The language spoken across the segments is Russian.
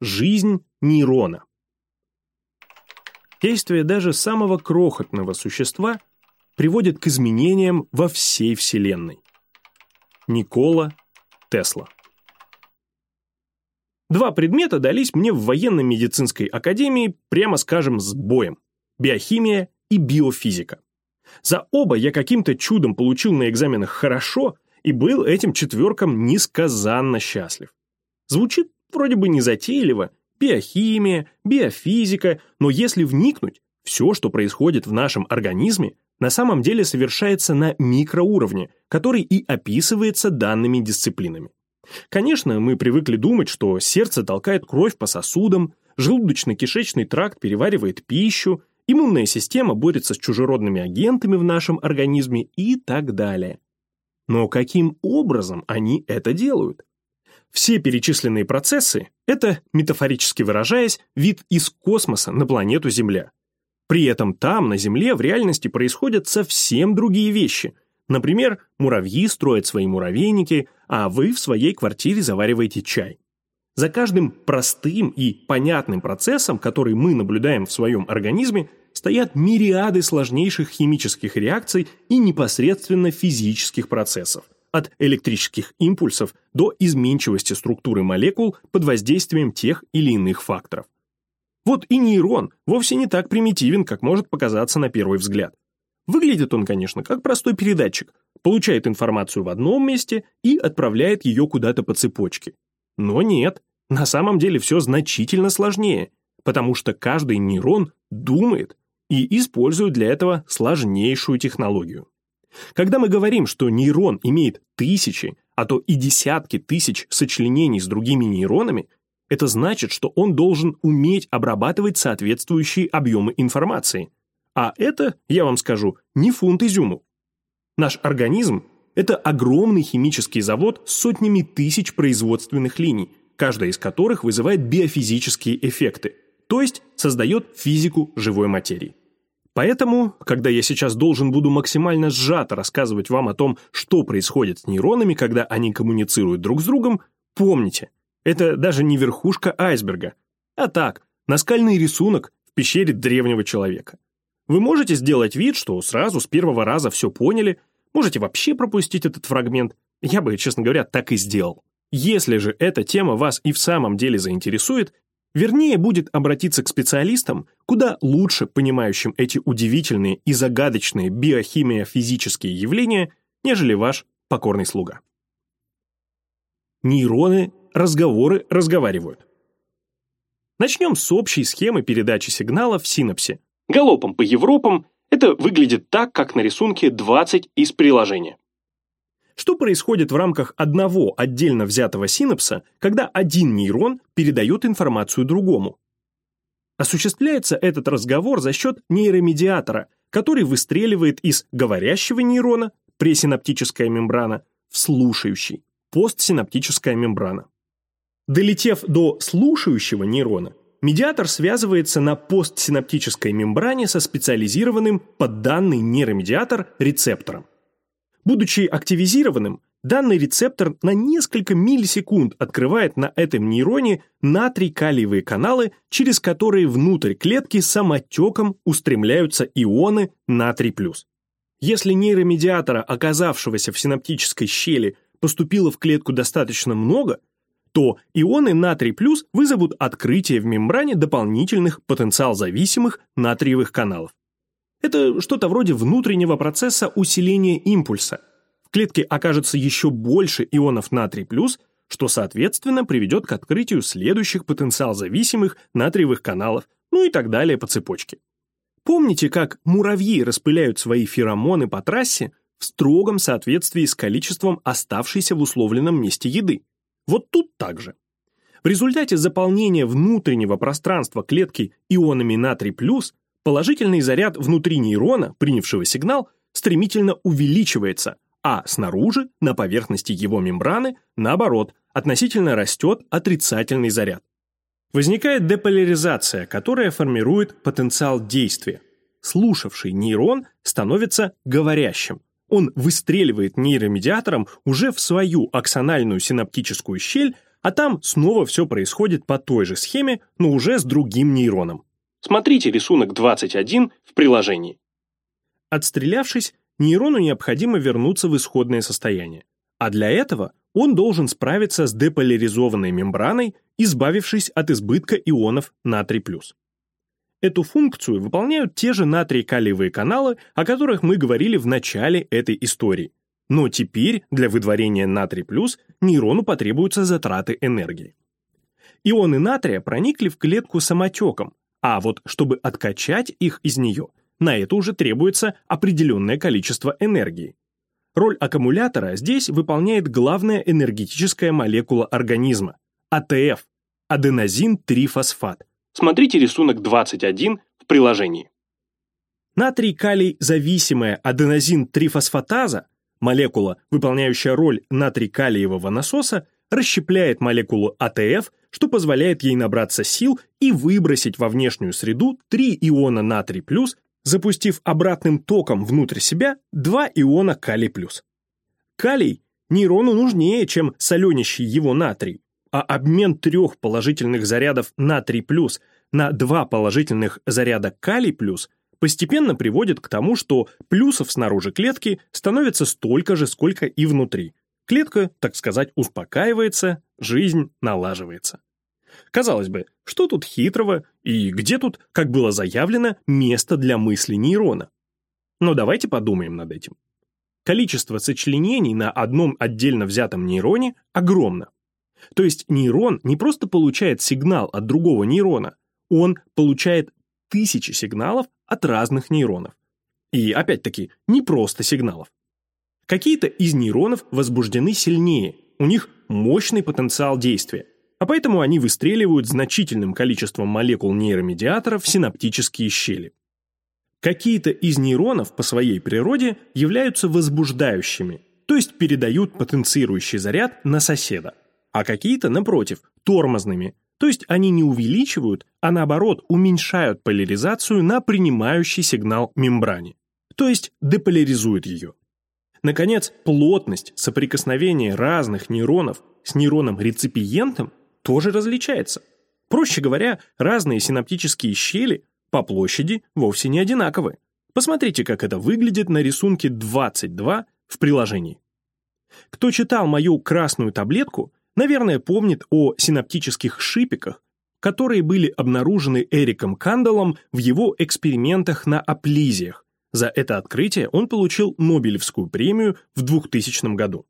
Жизнь нейрона. Действие даже самого крохотного существа приводит к изменениям во всей Вселенной. Никола Тесла. Два предмета дались мне в военно-медицинской академии, прямо скажем, с боем – биохимия и биофизика. За оба я каким-то чудом получил на экзаменах хорошо и был этим четверком несказанно счастлив. Звучит вроде бы незатейливо, биохимия, биофизика, но если вникнуть, все, что происходит в нашем организме, на самом деле совершается на микроуровне, который и описывается данными дисциплинами. Конечно, мы привыкли думать, что сердце толкает кровь по сосудам, желудочно-кишечный тракт переваривает пищу, иммунная система борется с чужеродными агентами в нашем организме и так далее. Но каким образом они это делают? Все перечисленные процессы – это, метафорически выражаясь, вид из космоса на планету Земля. При этом там, на Земле, в реальности происходят совсем другие вещи. Например, муравьи строят свои муравейники, а вы в своей квартире завариваете чай. За каждым простым и понятным процессом, который мы наблюдаем в своем организме, стоят мириады сложнейших химических реакций и непосредственно физических процессов, от электрических импульсов до изменчивости структуры молекул под воздействием тех или иных факторов. Вот и нейрон вовсе не так примитивен, как может показаться на первый взгляд. Выглядит он, конечно, как простой передатчик, получает информацию в одном месте и отправляет ее куда-то по цепочке. Но нет, на самом деле все значительно сложнее, потому что каждый нейрон думает и использует для этого сложнейшую технологию. Когда мы говорим, что нейрон имеет тысячи, а то и десятки тысяч сочленений с другими нейронами, это значит, что он должен уметь обрабатывать соответствующие объемы информации. А это, я вам скажу, не фунт изюму. Наш организм – это огромный химический завод с сотнями тысяч производственных линий, каждая из которых вызывает биофизические эффекты, то есть создает физику живой материи. Поэтому, когда я сейчас должен буду максимально сжато рассказывать вам о том, что происходит с нейронами, когда они коммуницируют друг с другом, помните, это даже не верхушка айсберга, а так, наскальный рисунок в пещере древнего человека. Вы можете сделать вид, что сразу с первого раза все поняли, можете вообще пропустить этот фрагмент. Я бы, честно говоря, так и сделал. Если же эта тема вас и в самом деле заинтересует, вернее будет обратиться к специалистам, куда лучше понимающим эти удивительные и загадочные биохимия-физические явления, нежели ваш покорный слуга. Нейроны разговоры разговаривают. Начнем с общей схемы передачи сигнала в синапсе, Галопом по Европам это выглядит так, как на рисунке 20 из приложения. Что происходит в рамках одного отдельно взятого синапса, когда один нейрон передает информацию другому? Осуществляется этот разговор за счет нейромедиатора, который выстреливает из говорящего нейрона, пресинаптическая мембрана, в слушающий, постсинаптическая мембрана. Долетев до слушающего нейрона, Медиатор связывается на постсинаптической мембране со специализированным под данный нейромедиатор рецептором. Будучи активизированным, данный рецептор на несколько миллисекунд открывает на этом нейроне натрий-калиевые каналы, через которые внутрь клетки самотеком устремляются ионы натрий+. Если нейромедиатора, оказавшегося в синаптической щели, поступило в клетку достаточно много – то ионы натрий вызовут открытие в мембране дополнительных потенциал-зависимых натриевых каналов. Это что-то вроде внутреннего процесса усиления импульса. В клетке окажется еще больше ионов натрий что, соответственно, приведет к открытию следующих потенциал-зависимых натриевых каналов, ну и так далее по цепочке. Помните, как муравьи распыляют свои феромоны по трассе в строгом соответствии с количеством оставшейся в условленном месте еды? Вот тут также. В результате заполнения внутреннего пространства клетки ионами натрий плюс положительный заряд внутри нейрона, принявшего сигнал, стремительно увеличивается, а снаружи, на поверхности его мембраны, наоборот, относительно растет отрицательный заряд. Возникает деполяризация, которая формирует потенциал действия. Слушавший нейрон становится говорящим, он выстреливает нейромедиатором уже в свою аксональную синаптическую щель, А там снова все происходит по той же схеме, но уже с другим нейроном. Смотрите рисунок 21 в приложении. Отстрелявшись, нейрону необходимо вернуться в исходное состояние. А для этого он должен справиться с деполяризованной мембраной, избавившись от избытка ионов натрий+. Эту функцию выполняют те же натрий-калиевые каналы, о которых мы говорили в начале этой истории. Но теперь для выдворения натрий+, нейрону потребуются затраты энергии. Ионы натрия проникли в клетку самотеком, а вот чтобы откачать их из нее, на это уже требуется определенное количество энергии. Роль аккумулятора здесь выполняет главная энергетическая молекула организма – АТФ – аденозин-трифосфат. Смотрите рисунок 21 в приложении. Натрий-калий-зависимая аденозин-трифосфатаза, молекула, выполняющая роль натрий-калиевого насоса, расщепляет молекулу АТФ, что позволяет ей набраться сил и выбросить во внешнюю среду 3 иона натрий+, запустив обратным током внутрь себя два иона калий+. Калий нейрону нужнее, чем соленящий его натрий, а обмен трех положительных зарядов натрий+, на два положительных заряда калий+, постепенно приводит к тому, что плюсов снаружи клетки становится столько же, сколько и внутри. Клетка, так сказать, успокаивается, жизнь налаживается. Казалось бы, что тут хитрого и где тут, как было заявлено, место для мысли нейрона? Но давайте подумаем над этим. Количество сочленений на одном отдельно взятом нейроне огромно. То есть нейрон не просто получает сигнал от другого нейрона, он получает тысячи сигналов от разных нейронов. И опять-таки, не просто сигналов. Какие-то из нейронов возбуждены сильнее, у них мощный потенциал действия, а поэтому они выстреливают значительным количеством молекул нейромедиаторов в синаптические щели. Какие-то из нейронов по своей природе являются возбуждающими, то есть передают потенцирующий заряд на соседа, а какие-то, напротив, тормозными, то есть они не увеличивают, а наоборот уменьшают поляризацию на принимающий сигнал мембране, то есть деполяризуют ее. Наконец, плотность соприкосновения разных нейронов с нейроном-реципиентом тоже различается. Проще говоря, разные синаптические щели по площади вовсе не одинаковы. Посмотрите, как это выглядит на рисунке 22 в приложении. Кто читал мою красную таблетку, наверное, помнит о синаптических шипиках, которые были обнаружены Эриком Кандалом в его экспериментах на аплизиях. За это открытие он получил Нобелевскую премию в 2000 году.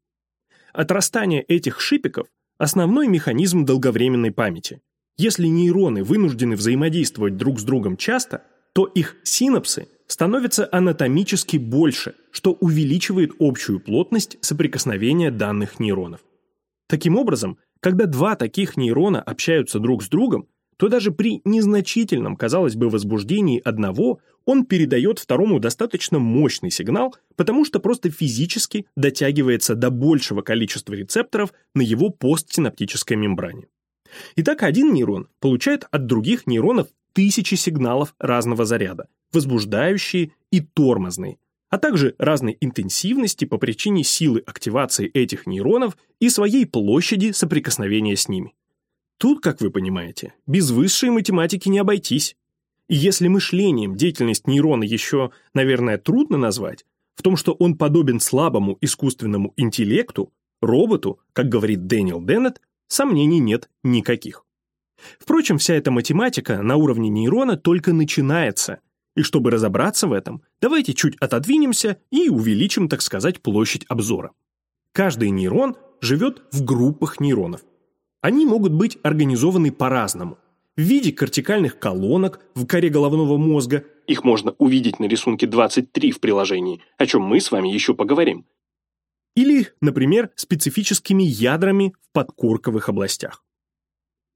Отрастание этих шипиков Основной механизм долговременной памяти. Если нейроны вынуждены взаимодействовать друг с другом часто, то их синапсы становятся анатомически больше, что увеличивает общую плотность соприкосновения данных нейронов. Таким образом, когда два таких нейрона общаются друг с другом, то даже при незначительном, казалось бы, возбуждении одного он передает второму достаточно мощный сигнал, потому что просто физически дотягивается до большего количества рецепторов на его постсинаптической мембране. Итак, один нейрон получает от других нейронов тысячи сигналов разного заряда, возбуждающие и тормозные, а также разной интенсивности по причине силы активации этих нейронов и своей площади соприкосновения с ними. Тут, как вы понимаете, без высшей математики не обойтись. И если мышлением деятельность нейрона еще, наверное, трудно назвать, в том, что он подобен слабому искусственному интеллекту, роботу, как говорит Дэниел Деннет, сомнений нет никаких. Впрочем, вся эта математика на уровне нейрона только начинается, и чтобы разобраться в этом, давайте чуть отодвинемся и увеличим, так сказать, площадь обзора. Каждый нейрон живет в группах нейронов. Они могут быть организованы по-разному в виде кортикальных колонок в коре головного мозга, их можно увидеть на рисунке 23 в приложении, о чем мы с вами еще поговорим, или, например, специфическими ядрами в подкорковых областях.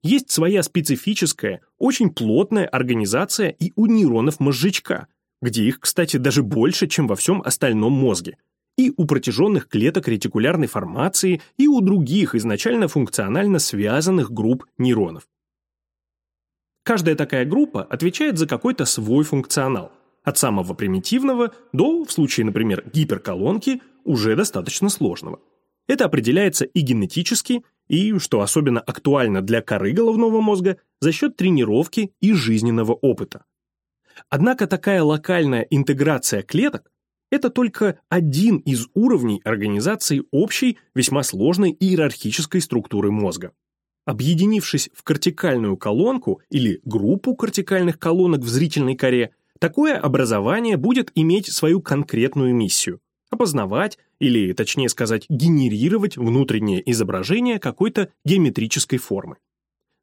Есть своя специфическая, очень плотная организация и у нейронов мозжечка, где их, кстати, даже больше, чем во всем остальном мозге, и у протяженных клеток ретикулярной формации, и у других изначально функционально связанных групп нейронов. Каждая такая группа отвечает за какой-то свой функционал, от самого примитивного до, в случае, например, гиперколонки, уже достаточно сложного. Это определяется и генетически, и, что особенно актуально для коры головного мозга, за счет тренировки и жизненного опыта. Однако такая локальная интеграция клеток – это только один из уровней организации общей, весьма сложной иерархической структуры мозга. Объединившись в кортикальную колонку или группу кортикальных колонок в зрительной коре, такое образование будет иметь свою конкретную миссию – опознавать, или, точнее сказать, генерировать внутреннее изображение какой-то геометрической формы.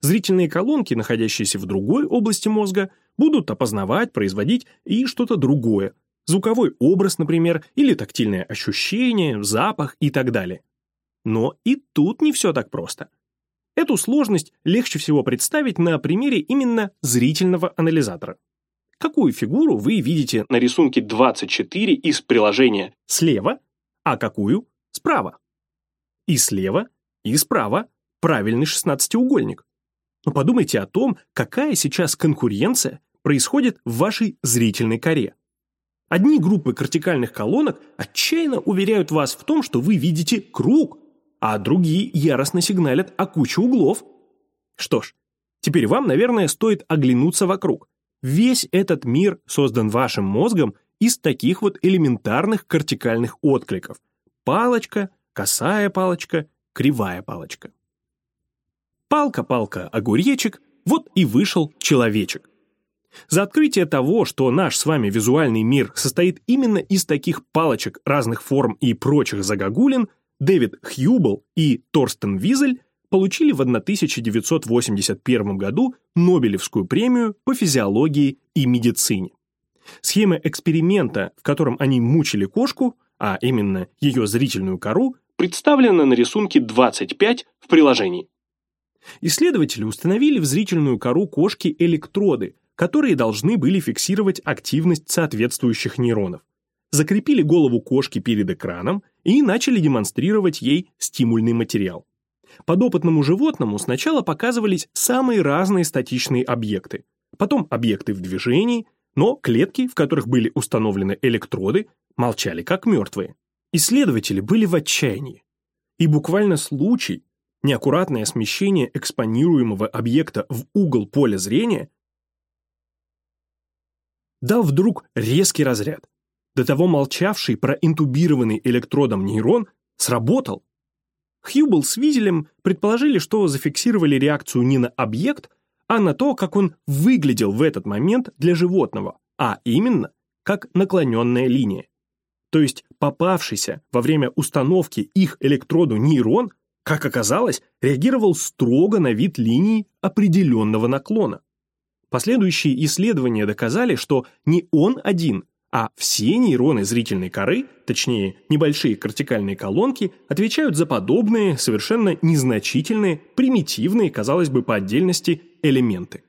Зрительные колонки, находящиеся в другой области мозга, будут опознавать, производить и что-то другое. Звуковой образ, например, или тактильное ощущение, запах и так далее. Но и тут не все так просто. Эту сложность легче всего представить на примере именно зрительного анализатора. Какую фигуру вы видите на рисунке 24 из приложения слева, а какую справа? И слева, и справа правильный шестнадцатиугольник. Но подумайте о том, какая сейчас конкуренция происходит в вашей зрительной коре. Одни группы кортикальных колонок отчаянно уверяют вас в том, что вы видите круг, а другие яростно сигналят о куче углов. Что ж, теперь вам, наверное, стоит оглянуться вокруг. Весь этот мир создан вашим мозгом из таких вот элементарных кортикальных откликов. Палочка, косая палочка, кривая палочка. Палка-палка, огуречек, вот и вышел человечек. За открытие того, что наш с вами визуальный мир состоит именно из таких палочек разных форм и прочих загогулин, Дэвид Хьюбл и Торстен Визель получили в 1981 году Нобелевскую премию по физиологии и медицине. Схема эксперимента, в котором они мучили кошку, а именно ее зрительную кору, представлена на рисунке 25 в приложении. Исследователи установили в зрительную кору кошки электроды, которые должны были фиксировать активность соответствующих нейронов. Закрепили голову кошки перед экраном и начали демонстрировать ей стимульный материал. Подопытному животному сначала показывались самые разные статичные объекты, потом объекты в движении, но клетки, в которых были установлены электроды, молчали как мертвые. Исследователи были в отчаянии. И буквально случай, неаккуратное смещение экспонируемого объекта в угол поля зрения дал вдруг резкий разряд. До того молчавший проинтубированный электродом нейрон сработал. Хьюбл с Визелем предположили, что зафиксировали реакцию не на объект, а на то, как он выглядел в этот момент для животного, а именно, как наклоненная линия. То есть попавшийся во время установки их электроду нейрон, как оказалось, реагировал строго на вид линии определенного наклона. Последующие исследования доказали, что не он один, а все нейроны зрительной коры, точнее, небольшие кортикальные колонки, отвечают за подобные, совершенно незначительные, примитивные, казалось бы, по отдельности, элементы.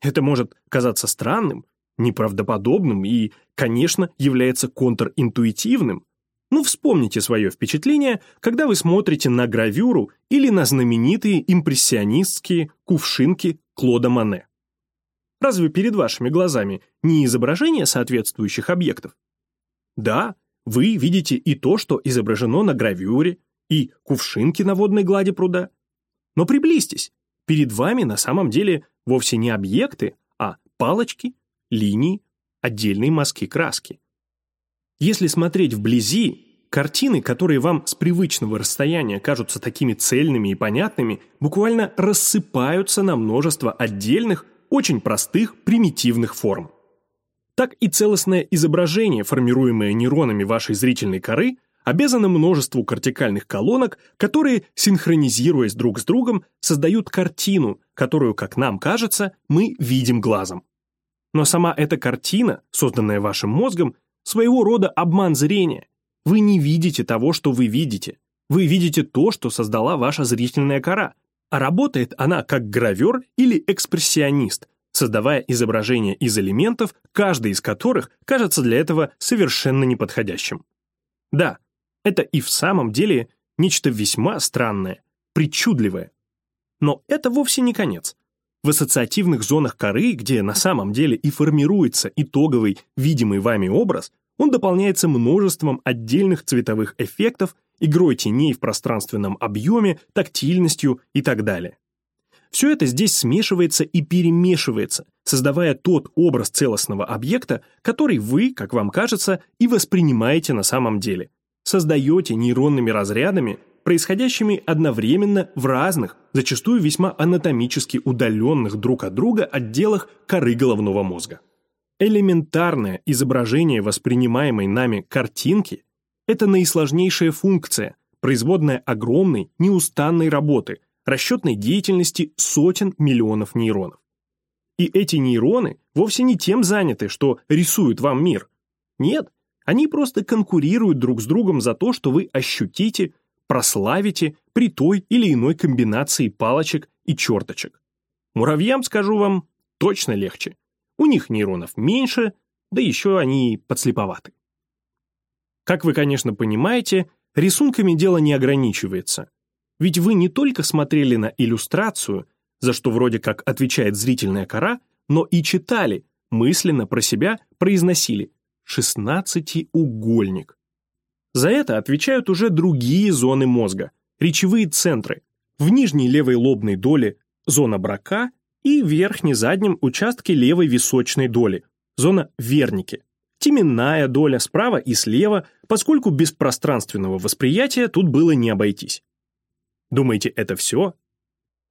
Это может казаться странным, неправдоподобным и, конечно, является контринтуитивным. Но вспомните свое впечатление, когда вы смотрите на гравюру или на знаменитые импрессионистские кувшинки Клода Мане. Разве перед вашими глазами не изображение соответствующих объектов? Да, вы видите и то, что изображено на гравюре, и кувшинки на водной глади пруда. Но приблизьтесь, перед вами на самом деле вовсе не объекты, а палочки, линии, отдельные мазки краски. Если смотреть вблизи, картины, которые вам с привычного расстояния кажутся такими цельными и понятными, буквально рассыпаются на множество отдельных, очень простых, примитивных форм. Так и целостное изображение, формируемое нейронами вашей зрительной коры, обязано множеству кортикальных колонок, которые, синхронизируясь друг с другом, создают картину, которую, как нам кажется, мы видим глазом. Но сама эта картина, созданная вашим мозгом, своего рода обман зрения. Вы не видите того, что вы видите. Вы видите то, что создала ваша зрительная кора, а работает она как гравер или экспрессионист, создавая изображения из элементов, каждый из которых кажется для этого совершенно неподходящим. Да, это и в самом деле нечто весьма странное, причудливое. Но это вовсе не конец. В ассоциативных зонах коры, где на самом деле и формируется итоговый, видимый вами образ, он дополняется множеством отдельных цветовых эффектов игрой теней в пространственном объеме, тактильностью и так далее. Все это здесь смешивается и перемешивается, создавая тот образ целостного объекта, который вы, как вам кажется, и воспринимаете на самом деле. Создаете нейронными разрядами, происходящими одновременно в разных, зачастую весьма анатомически удаленных друг от друга отделах коры головного мозга. Элементарное изображение воспринимаемой нами картинки – это наисложнейшая функция, производная огромной, неустанной работы – расчетной деятельности сотен миллионов нейронов. И эти нейроны вовсе не тем заняты, что рисуют вам мир. Нет, они просто конкурируют друг с другом за то, что вы ощутите, прославите при той или иной комбинации палочек и черточек. Муравьям, скажу вам, точно легче. У них нейронов меньше, да еще они подслеповаты. Как вы, конечно, понимаете, рисунками дело не ограничивается. Ведь вы не только смотрели на иллюстрацию, за что вроде как отвечает зрительная кора, но и читали, мысленно про себя произносили «шестнадцатиугольник». За это отвечают уже другие зоны мозга, речевые центры. В нижней левой лобной доле зона брака и в верхне-заднем участке левой височной доли, зона верники. Теменная доля справа и слева, поскольку без пространственного восприятия тут было не обойтись. Думаете, это все?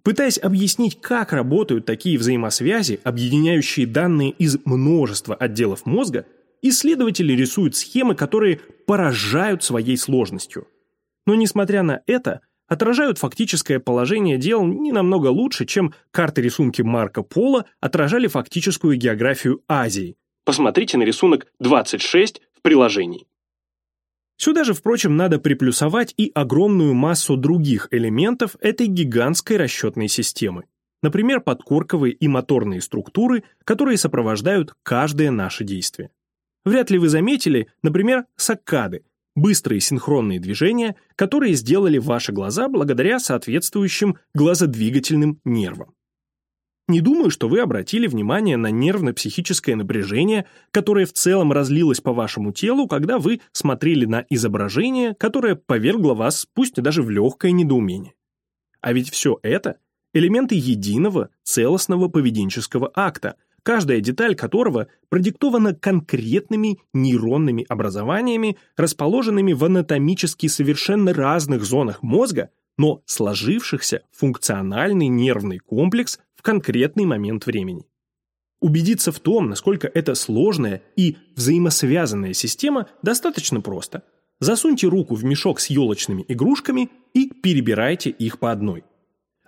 Пытаясь объяснить, как работают такие взаимосвязи, объединяющие данные из множества отделов мозга, исследователи рисуют схемы, которые поражают своей сложностью. Но несмотря на это, отражают фактическое положение дел не намного лучше, чем карты-рисунки Марко Поло отражали фактическую географию Азии. Посмотрите на рисунок 26 в приложении. Сюда же, впрочем, надо приплюсовать и огромную массу других элементов этой гигантской расчетной системы. Например, подкорковые и моторные структуры, которые сопровождают каждое наше действие. Вряд ли вы заметили, например, саккады, быстрые синхронные движения, которые сделали ваши глаза благодаря соответствующим глазодвигательным нервам. Не думаю, что вы обратили внимание на нервно-психическое напряжение, которое в целом разлилось по вашему телу, когда вы смотрели на изображение, которое повергло вас, пусть даже в легкое недоумение. А ведь все это – элементы единого, целостного поведенческого акта, каждая деталь которого продиктована конкретными нейронными образованиями, расположенными в анатомически совершенно разных зонах мозга, но сложившихся функциональный нервный комплекс в конкретный момент времени. Убедиться в том, насколько это сложная и взаимосвязанная система, достаточно просто. Засуньте руку в мешок с елочными игрушками и перебирайте их по одной.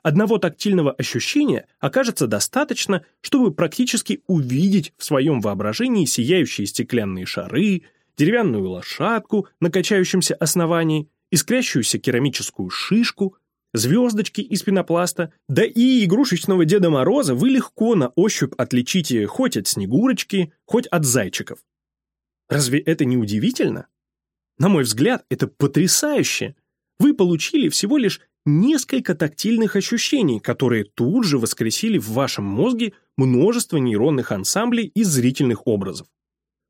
Одного тактильного ощущения окажется достаточно, чтобы практически увидеть в своем воображении сияющие стеклянные шары, деревянную лошадку на качающемся основании, искрящуюся керамическую шишку, звездочки из пенопласта, да и игрушечного Деда Мороза вы легко на ощупь отличите хоть от Снегурочки, хоть от зайчиков. Разве это не удивительно? На мой взгляд, это потрясающе. Вы получили всего лишь несколько тактильных ощущений, которые тут же воскресили в вашем мозге множество нейронных ансамблей из зрительных образов.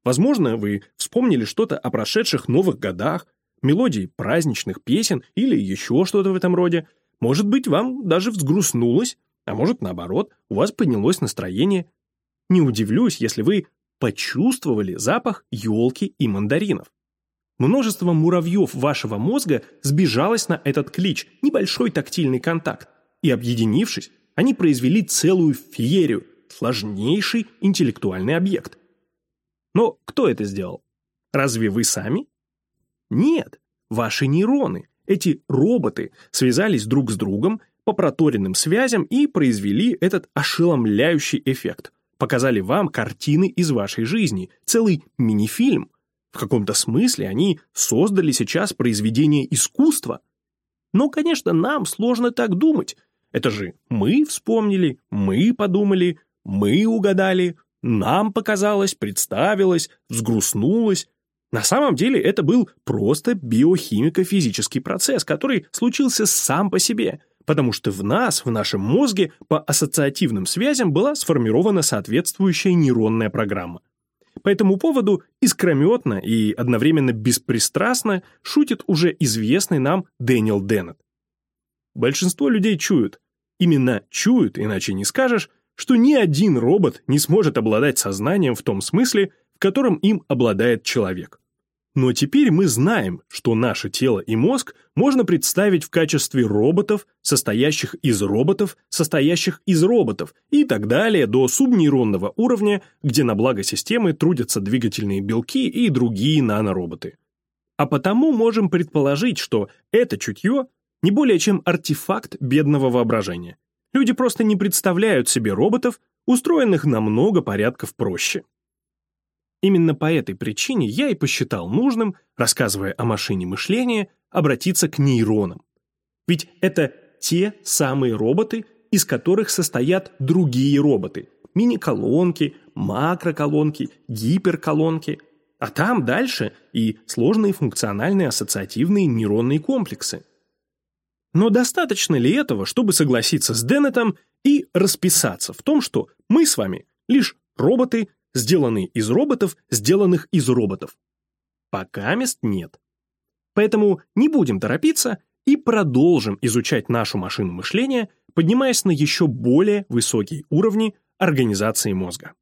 Возможно, вы вспомнили что-то о прошедших новых годах, мелодии праздничных песен или еще что-то в этом роде. Может быть, вам даже взгрустнулось, а может, наоборот, у вас поднялось настроение. Не удивлюсь, если вы почувствовали запах елки и мандаринов. Множество муравьев вашего мозга сбежалось на этот клич, небольшой тактильный контакт, и, объединившись, они произвели целую феерию, сложнейший интеллектуальный объект. Но кто это сделал? Разве вы сами? Нет, ваши нейроны, эти роботы, связались друг с другом по проторенным связям и произвели этот ошеломляющий эффект. Показали вам картины из вашей жизни, целый мини-фильм. В каком-то смысле они создали сейчас произведение искусства. Но, конечно, нам сложно так думать. Это же мы вспомнили, мы подумали, мы угадали, нам показалось, представилось, взгрустнулось. На самом деле это был просто биохимико-физический процесс, который случился сам по себе, потому что в нас, в нашем мозге, по ассоциативным связям была сформирована соответствующая нейронная программа. По этому поводу искрометно и одновременно беспристрастно шутит уже известный нам Дэниел Деннет. Большинство людей чуют, именно чуют, иначе не скажешь, что ни один робот не сможет обладать сознанием в том смысле, в котором им обладает человек. Но теперь мы знаем, что наше тело и мозг можно представить в качестве роботов, состоящих из роботов, состоящих из роботов и так далее до субнейронного уровня, где на благо системы трудятся двигательные белки и другие нанороботы. А потому можем предположить, что это чутье не более чем артефакт бедного воображения. Люди просто не представляют себе роботов, устроенных на много порядков проще. Именно по этой причине я и посчитал нужным, рассказывая о машине мышления, обратиться к нейронам. Ведь это те самые роботы, из которых состоят другие роботы. Мини-колонки, макроколонки, гиперколонки. А там дальше и сложные функциональные ассоциативные нейронные комплексы. Но достаточно ли этого, чтобы согласиться с Деннетом и расписаться в том, что мы с вами лишь роботы сделанный из роботов, сделанных из роботов. Пока мест нет. Поэтому не будем торопиться и продолжим изучать нашу машину мышления, поднимаясь на еще более высокие уровни организации мозга.